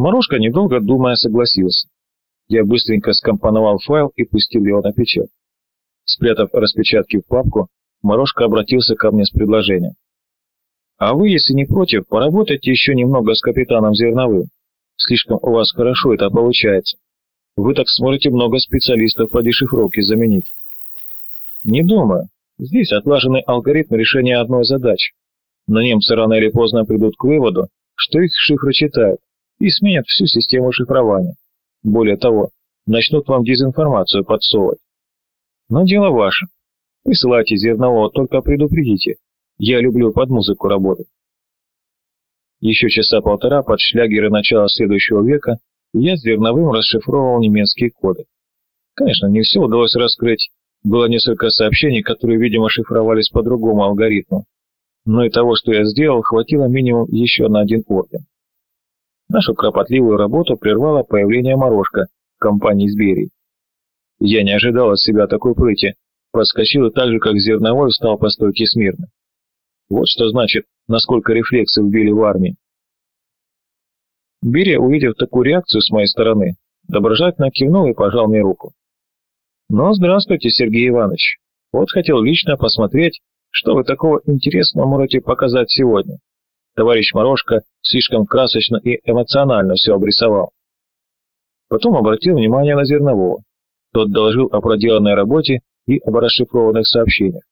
Морошка, недолго думая, согласился. Я быстренько скомпоновал файл и пустил его на печать. Спрятав распечатки в папку, Морошка обратился ко мне с предложением. «А вы, если не против, поработайте еще немного с капитаном Зерновым. Слишком у вас хорошо это получается. Вы так сможете много специалистов по дешифровке заменить». «Не думаю. Здесь отлаженный алгоритм решения одной задачи. Но немцы рано или поздно придут к выводу, что их шифры читают, и сменят всю систему шифрования. Более того, начнут вам дезинформацию подсовывать. Но дело ваше. Присылайте зернового, только предупредите. Я люблю под музыку работать. Еще часа полтора под шлягеры начала следующего века я зерновым расшифровывал немецкие коды. Конечно, не все удалось раскрыть. Было несколько сообщений, которые, видимо, шифровались по другому алгоритму. Но и того, что я сделал, хватило минимум еще на один орден. Нашу кропотливую работу прервало появление Морошка компании с Берией. Я не ожидал от себя такой прыти, подскочил и так же, как зерновой, встал по стойке смирно. Вот что значит, насколько рефлексы вбили в армии. Берия, увидев такую реакцию с моей стороны, доброжательно кивнул и пожал мне руку. «Ну, здравствуйте, Сергей Иванович. Вот хотел лично посмотреть, что вы такого интересного можете показать сегодня. Товарищ Морошка слишком красочно и эмоционально все обрисовал. Потом обратил внимание на Зернового. Тот доложил о проделанной работе и об расшифрованных сообщениях.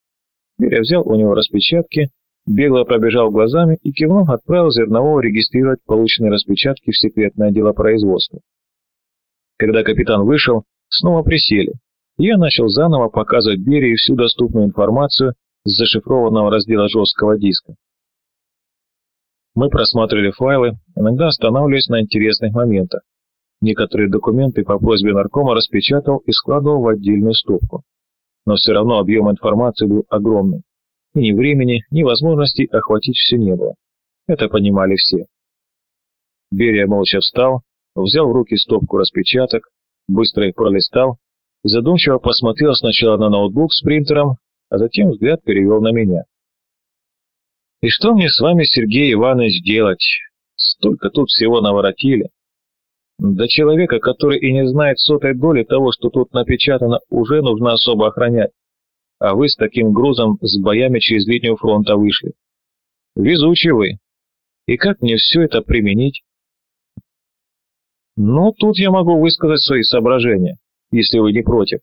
Беря взял у него распечатки, бегло пробежал глазами и кивнув отправил Зернового регистрировать полученные распечатки в секретное дело производства. Когда капитан вышел, снова присели. Я начал заново показывать Берии всю доступную информацию с зашифрованного раздела жесткого диска. Мы просматривали файлы, иногда останавливаясь на интересных моментах. Некоторые документы по просьбе наркома распечатал и складывал в отдельную стопку. Но все равно объем информации был огромный. И ни времени, ни возможности охватить все не было. Это понимали все. Берия молча встал, взял в руки стопку распечаток, быстро их пролистал и задумчиво посмотрел сначала на ноутбук с принтером, а затем взгляд перевел на меня. И что мне с вами, Сергей Иванович, делать? Столько тут всего наворотили. До человека, который и не знает сотой доли того, что тут напечатано, уже нужно особо охранять. А вы с таким грузом с боями через линию фронта вышли. Везучий вы. И как мне все это применить? Ну, тут я могу высказать свои соображения, если вы не против.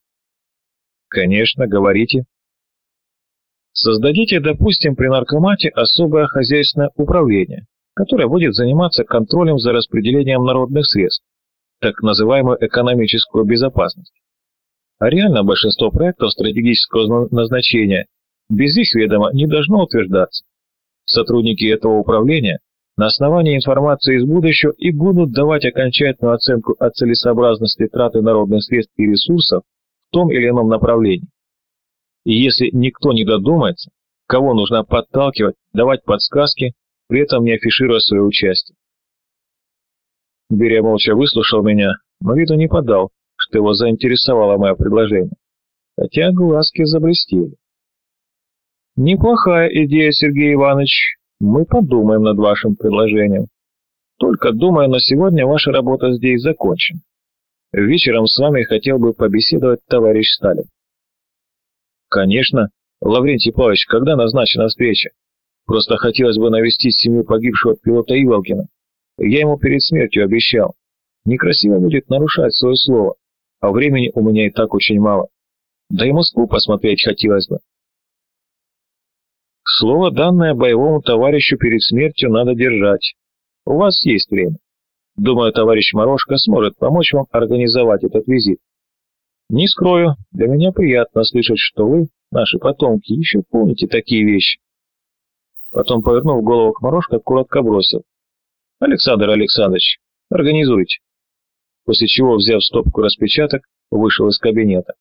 Конечно, говорите. Создадите, допустим, при наркомате особое хозяйственное управление, которое будет заниматься контролем за распределением народных средств, так называемую экономическую безопасность. А реально большинство проектов стратегического назначения без их ведома не должно утверждаться. Сотрудники этого управления на основании информации из будущего и будут давать окончательную оценку о целесообразности траты народных средств и ресурсов в том или ином направлении. И если никто не додумается, кого нужно подталкивать, давать подсказки, при этом не афишируя свое участие. Берия молча выслушал меня, но виду не подал, что его заинтересовало мое предложение, хотя глазки заблестели. «Неплохая идея, Сергей Иванович. Мы подумаем над вашим предложением. Только думаю, на сегодня ваша работа здесь закончена. Вечером с вами хотел бы побеседовать товарищ Сталин. Конечно. Лаврентий Павлович, когда назначена встреча? Просто хотелось бы навестить семью погибшего пилота Иволгина. Я ему перед смертью обещал. Некрасиво будет нарушать свое слово, а времени у меня и так очень мало. Да и Москву посмотреть хотелось бы. Слово, данное боевому товарищу перед смертью, надо держать. У вас есть время. Думаю, товарищ Морошка сможет помочь вам организовать этот визит. Не скрою, для меня приятно слышать, что вы, наши потомки, еще помните такие вещи. Потом, повернув голову к Морошко, коротко бросил. Александр Александрович, организуйте. После чего, взяв стопку распечаток, вышел из кабинета.